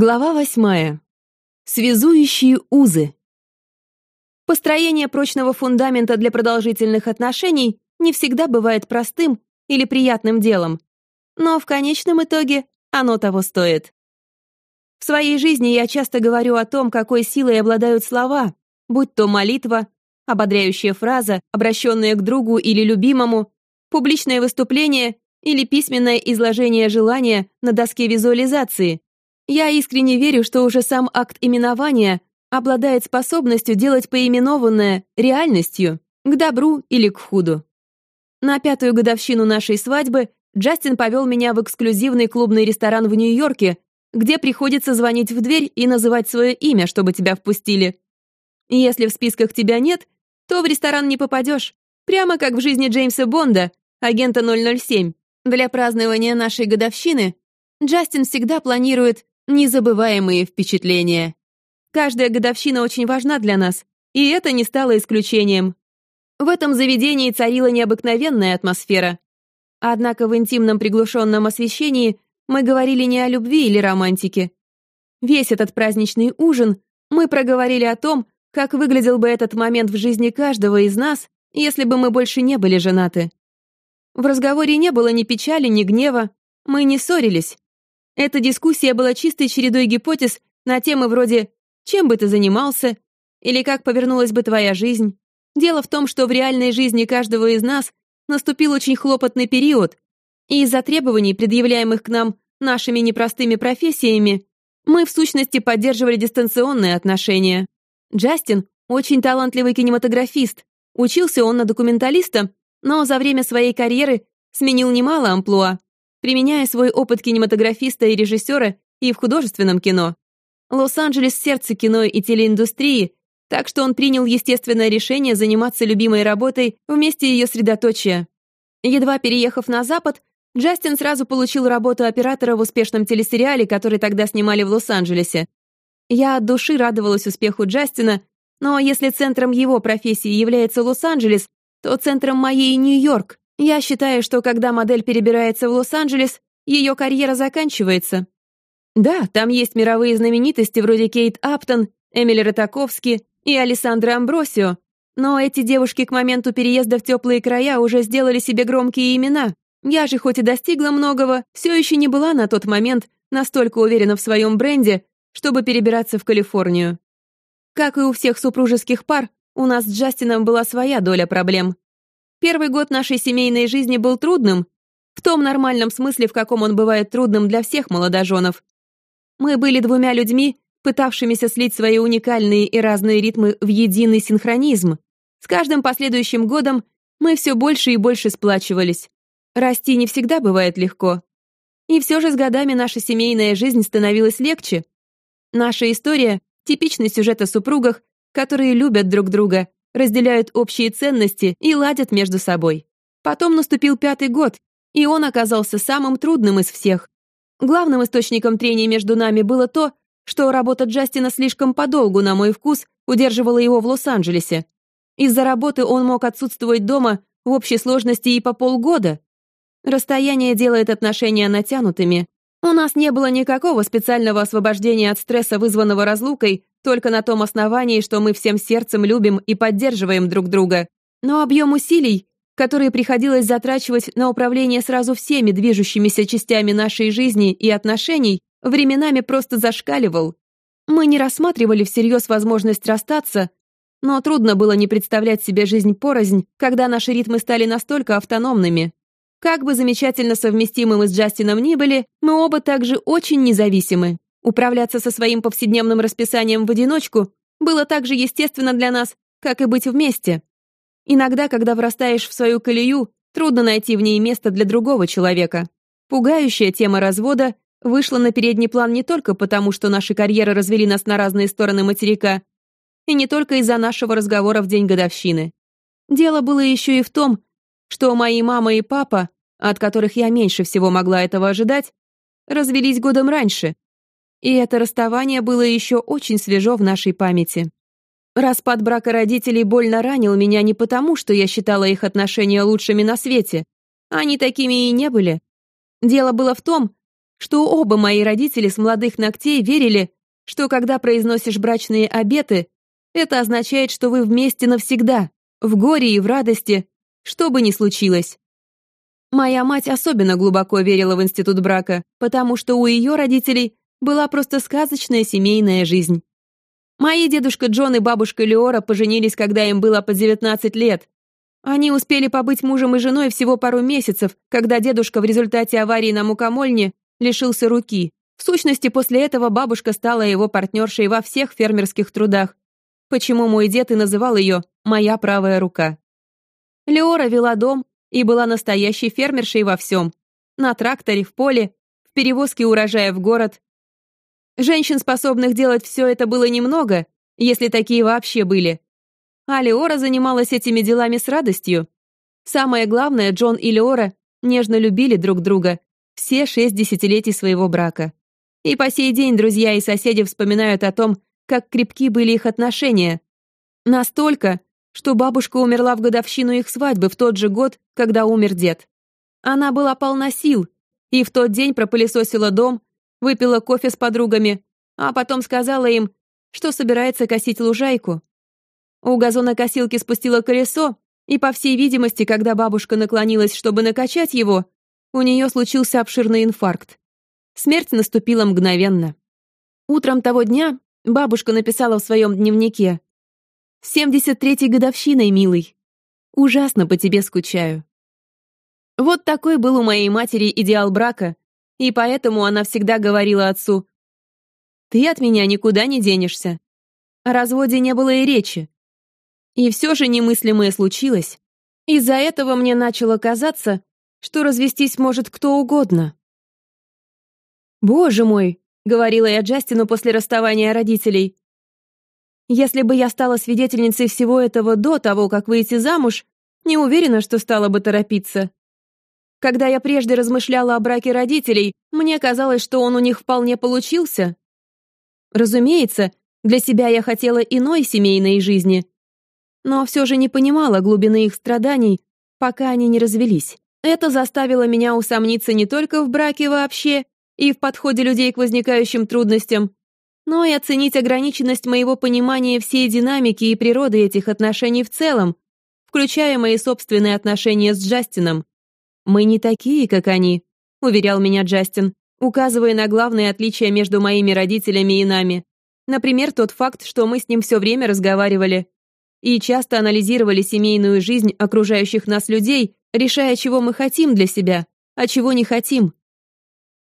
Глава восьмая. Связующие узы. Построение прочного фундамента для продолжительных отношений не всегда бывает простым или приятным делом, но в конечном итоге оно того стоит. В своей жизни я часто говорю о том, какой силой обладают слова, будь то молитва, ободряющая фраза, обращенная к другу или любимому, публичное выступление или письменное изложение желания на доске визуализации — я искренне верю, что уже сам акт именования обладает способностью делать поименованное реальностью, к добру или к худу. На пятую годовщину нашей свадьбы Джастин повел меня в эксклюзивный клубный ресторан в Нью-Йорке, где приходится звонить в дверь и называть свое имя, чтобы тебя впустили. Если в списках тебя нет, то в ресторан не попадешь, прямо как в жизни Джеймса Бонда, агента 007. Для празднования нашей годовщины Джастин всегда планирует Незабываемые впечатления. Каждая годовщина очень важна для нас, и это не стало исключением. В этом заведении царила необыкновенная атмосфера. Однако в интимном приглушенном освещении мы говорили не о любви или романтике. Весь этот праздничный ужин мы проговорили о том, как выглядел бы этот момент в жизни каждого из нас, если бы мы больше не были женаты. В разговоре не было ни печали, ни гнева, мы не ссорились. Эта дискуссия была чистой чередой гипотез на темы вроде «Чем бы ты занимался?» или «Как повернулась бы твоя жизнь?». Дело в том, что в реальной жизни каждого из нас наступил очень хлопотный период, и из-за требований, предъявляемых к нам нашими непростыми профессиями, мы в сущности поддерживали дистанционные отношения. Джастин — очень талантливый кинематографист. Учился он на документалиста, но за время своей карьеры сменил немало амплуа применяя свой опыт кинематографиста и режиссера и в художественном кино. Лос-Анджелес — сердце кино и телеиндустрии, так что он принял естественное решение заниматься любимой работой вместе ее средоточия. Едва переехав на Запад, Джастин сразу получил работу оператора в успешном телесериале, который тогда снимали в Лос-Анджелесе. Я от души радовалась успеху Джастина, но если центром его профессии является Лос-Анджелес, то центром моей — Нью-Йорк. Я считаю, что когда модель перебирается в Лос-Анджелес, ее карьера заканчивается. Да, там есть мировые знаменитости вроде Кейт Аптон, Эмили Ротаковски и Алессандро Амбросио, но эти девушки к моменту переезда в теплые края уже сделали себе громкие имена. Я же, хоть и достигла многого, все еще не была на тот момент настолько уверена в своем бренде, чтобы перебираться в Калифорнию. Как и у всех супружеских пар, у нас с Джастином была своя доля проблем. Первый год нашей семейной жизни был трудным, в том нормальном смысле, в каком он бывает трудным для всех молодоженов. Мы были двумя людьми, пытавшимися слить свои уникальные и разные ритмы в единый синхронизм. С каждым последующим годом мы все больше и больше сплачивались. Расти не всегда бывает легко. И все же с годами наша семейная жизнь становилась легче. Наша история — типичный сюжет о супругах, которые любят друг друга, разделяют общие ценности и ладят между собой. Потом наступил пятый год, и он оказался самым трудным из всех. Главным источником трения между нами было то, что работа Джастина слишком подолгу, на мой вкус, удерживала его в Лос-Анджелесе. Из-за работы он мог отсутствовать дома в общей сложности и по полгода. Расстояние делает отношения натянутыми. У нас не было никакого специального освобождения от стресса, вызванного разлукой, только на том основании, что мы всем сердцем любим и поддерживаем друг друга. Но объем усилий, которые приходилось затрачивать на управление сразу всеми движущимися частями нашей жизни и отношений, временами просто зашкаливал. Мы не рассматривали всерьез возможность расстаться, но трудно было не представлять себе жизнь порознь, когда наши ритмы стали настолько автономными. Как бы замечательно совместимы мы с Джастином ни были, мы оба также очень независимы. Управляться со своим повседневным расписанием в одиночку было так же естественно для нас, как и быть вместе. Иногда, когда врастаешь в свою колею, трудно найти в ней место для другого человека. Пугающая тема развода вышла на передний план не только потому, что наши карьеры развели нас на разные стороны материка, и не только из-за нашего разговора в день годовщины. Дело было еще и в том, что мои мама и папа, от которых я меньше всего могла этого ожидать, развелись годом раньше, и это расставание было еще очень свежо в нашей памяти. Распад брака родителей больно ранил меня не потому, что я считала их отношения лучшими на свете. Они такими и не были. Дело было в том, что оба мои родители с молодых ногтей верили, что когда произносишь брачные обеты, это означает, что вы вместе навсегда, в горе и в радости, что бы ни случилось. Моя мать особенно глубоко верила в институт брака, потому что у ее родителей была просто сказочная семейная жизнь. Мои дедушка Джон и бабушка Леора поженились, когда им было по 19 лет. Они успели побыть мужем и женой всего пару месяцев, когда дедушка в результате аварии на мукомольне лишился руки. В сущности, после этого бабушка стала его партнершей во всех фермерских трудах. Почему мой дед и называл ее «моя правая рука». Леора вела дом и была настоящей фермершей во всем. На тракторе, в поле, в перевозке урожая в город, Женщин, способных делать все это, было немного, если такие вообще были. А Леора занималась этими делами с радостью. Самое главное, Джон и Леора нежно любили друг друга все шесть десятилетий своего брака. И по сей день друзья и соседи вспоминают о том, как крепки были их отношения. Настолько, что бабушка умерла в годовщину их свадьбы в тот же год, когда умер дед. Она была полна сил, и в тот день пропылесосила дом, выпила кофе с подругами, а потом сказала им, что собирается косить лужайку. У газонокосилки спустила колесо, и, по всей видимости, когда бабушка наклонилась, чтобы накачать его, у нее случился обширный инфаркт. Смерть наступила мгновенно. Утром того дня бабушка написала в своем дневнике «Семьдесят третьей годовщиной, милый. Ужасно по тебе скучаю». Вот такой был у моей матери идеал брака, и поэтому она всегда говорила отцу, «Ты от меня никуда не денешься». О разводе не было и речи. И все же немыслимое случилось. Из-за этого мне начало казаться, что развестись может кто угодно. «Боже мой!» — говорила я Джастину после расставания родителей. «Если бы я стала свидетельницей всего этого до того, как выйти замуж, не уверена, что стала бы торопиться. Когда я прежде размышляла о браке родителей, мне казалось, что он у них вполне получился. Разумеется, для себя я хотела иной семейной жизни, но все же не понимала глубины их страданий, пока они не развелись. Это заставило меня усомниться не только в браке вообще и в подходе людей к возникающим трудностям, но и оценить ограниченность моего понимания всей динамики и природы этих отношений в целом, включая мои собственные отношения с Джастином. «Мы не такие, как они», — уверял меня Джастин, указывая на главные отличия между моими родителями и нами. Например, тот факт, что мы с ним все время разговаривали и часто анализировали семейную жизнь окружающих нас людей, решая, чего мы хотим для себя, а чего не хотим.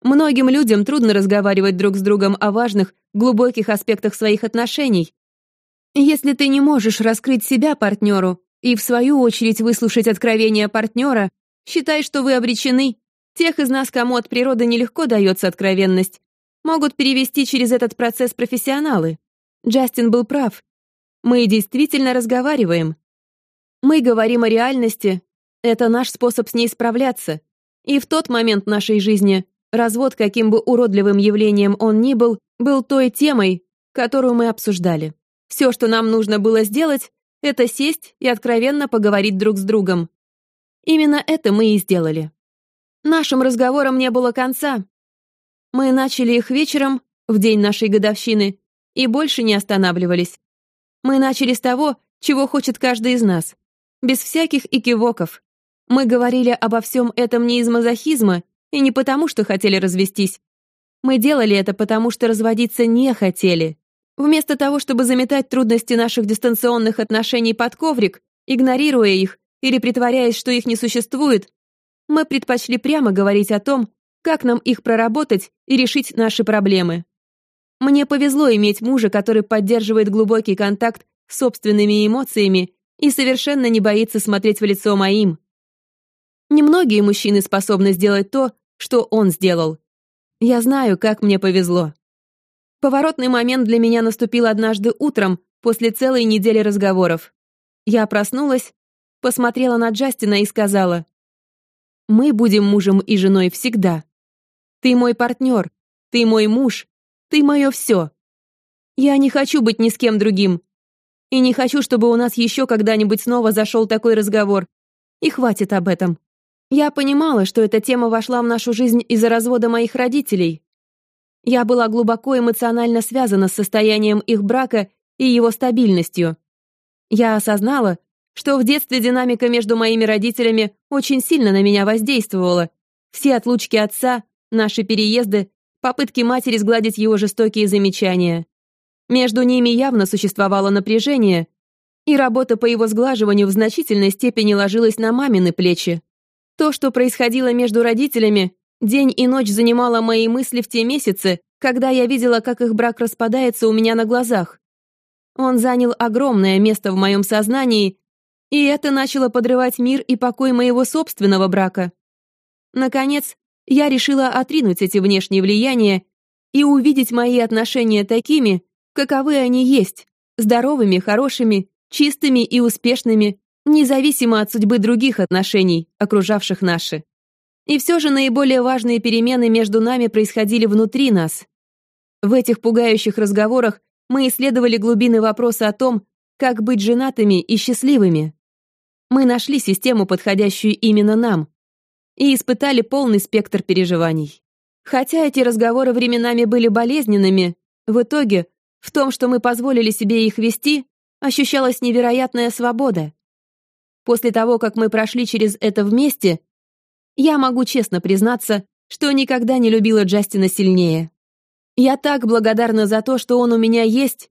Многим людям трудно разговаривать друг с другом о важных, глубоких аспектах своих отношений. Если ты не можешь раскрыть себя партнеру и, в свою очередь, выслушать откровения партнера, Считай, что вы обречены. Тех из нас, кому от природы нелегко дается откровенность, могут перевести через этот процесс профессионалы. Джастин был прав. Мы действительно разговариваем. Мы говорим о реальности. Это наш способ с ней справляться. И в тот момент нашей жизни развод, каким бы уродливым явлением он ни был, был той темой, которую мы обсуждали. Все, что нам нужно было сделать, это сесть и откровенно поговорить друг с другом. Именно это мы и сделали. Нашим разговорам не было конца. Мы начали их вечером, в день нашей годовщины, и больше не останавливались. Мы начали с того, чего хочет каждый из нас, без всяких экивоков. Мы говорили обо всем этом не из мазохизма и не потому, что хотели развестись. Мы делали это потому, что разводиться не хотели. Вместо того, чтобы заметать трудности наших дистанционных отношений под коврик, игнорируя их или притворяясь, что их не существует, мы предпочли прямо говорить о том, как нам их проработать и решить наши проблемы. Мне повезло иметь мужа, который поддерживает глубокий контакт с собственными эмоциями и совершенно не боится смотреть в лицо моим. Немногие мужчины способны сделать то, что он сделал. Я знаю, как мне повезло. Поворотный момент для меня наступил однажды утром после целой недели разговоров. Я проснулась посмотрела на Джастина и сказала, «Мы будем мужем и женой всегда. Ты мой партнер, ты мой муж, ты мое все. Я не хочу быть ни с кем другим. И не хочу, чтобы у нас еще когда-нибудь снова зашел такой разговор. И хватит об этом. Я понимала, что эта тема вошла в нашу жизнь из-за развода моих родителей. Я была глубоко эмоционально связана с состоянием их брака и его стабильностью. Я осознала, что в детстве динамика между моими родителями очень сильно на меня воздействовала. Все отлучки отца, наши переезды, попытки матери сгладить его жестокие замечания. Между ними явно существовало напряжение, и работа по его сглаживанию в значительной степени ложилась на мамины плечи. То, что происходило между родителями, день и ночь занимало мои мысли в те месяцы, когда я видела, как их брак распадается у меня на глазах. Он занял огромное место в моем сознании, и это начало подрывать мир и покой моего собственного брака. Наконец, я решила отринуть эти внешние влияния и увидеть мои отношения такими, каковы они есть, здоровыми, хорошими, чистыми и успешными, независимо от судьбы других отношений, окружавших наши. И все же наиболее важные перемены между нами происходили внутри нас. В этих пугающих разговорах мы исследовали глубины вопроса о том, как быть женатыми и счастливыми. Мы нашли систему, подходящую именно нам, и испытали полный спектр переживаний. Хотя эти разговоры временами были болезненными, в итоге в том, что мы позволили себе их вести, ощущалась невероятная свобода. После того, как мы прошли через это вместе, я могу честно признаться, что никогда не любила Джастина сильнее. Я так благодарна за то, что он у меня есть.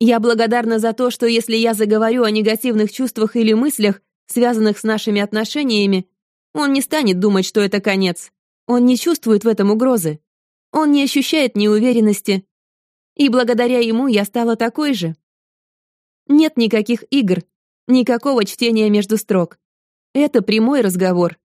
Я благодарна за то, что если я заговорю о негативных чувствах или мыслях, связанных с нашими отношениями, он не станет думать, что это конец. Он не чувствует в этом угрозы. Он не ощущает неуверенности. И благодаря ему я стала такой же. Нет никаких игр, никакого чтения между строк. Это прямой разговор.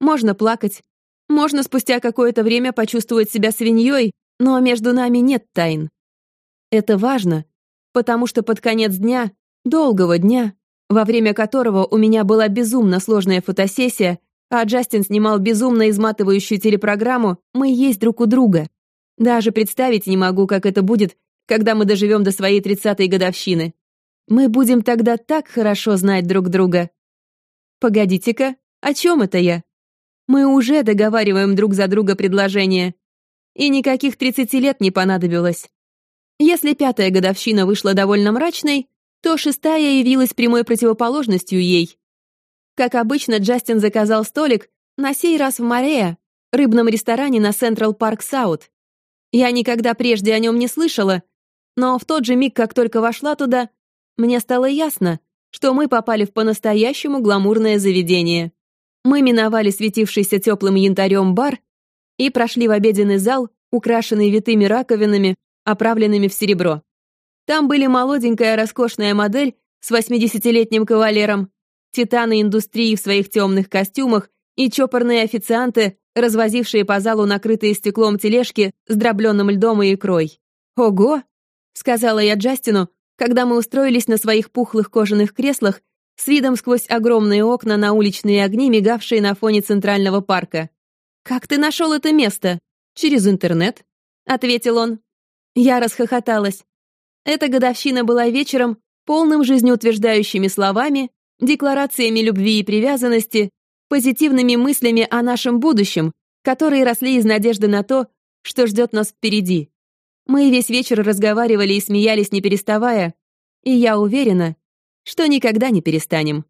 Можно плакать. Можно спустя какое-то время почувствовать себя свиньей, но между нами нет тайн. Это важно, потому что под конец дня, долгого дня, во время которого у меня была безумно сложная фотосессия, а Джастин снимал безумно изматывающую телепрограмму, мы есть друг у друга. Даже представить не могу, как это будет, когда мы доживем до своей тридцатой годовщины. Мы будем тогда так хорошо знать друг друга. Погодите-ка, о чем это я? Мы уже договариваем друг за друга предложения. И никаких 30 лет не понадобилось. Если пятая годовщина вышла довольно мрачной, то шестая явилась прямой противоположностью ей. Как обычно, Джастин заказал столик, на сей раз в Морея, рыбном ресторане на Централ Парк Саут. Я никогда прежде о нем не слышала, но в тот же миг, как только вошла туда, мне стало ясно, что мы попали в по-настоящему гламурное заведение. Мы миновали светившийся теплым янтарем бар и прошли в обеденный зал, украшенный витыми раковинами, оправленными в серебро. Там были молоденькая роскошная модель с 80-летним кавалером, титаны индустрии в своих темных костюмах и чопорные официанты, развозившие по залу накрытые стеклом тележки с дробленным льдом и икрой. «Ого!» — сказала я Джастину, когда мы устроились на своих пухлых кожаных креслах с видом сквозь огромные окна на уличные огни, мигавшие на фоне Центрального парка. «Как ты нашел это место?» «Через интернет», — ответил он. Я расхохоталась. Эта годовщина была вечером, полным жизнеутверждающими словами, декларациями любви и привязанности, позитивными мыслями о нашем будущем, которые росли из надежды на то, что ждет нас впереди. Мы весь вечер разговаривали и смеялись, не переставая, и я уверена, что никогда не перестанем.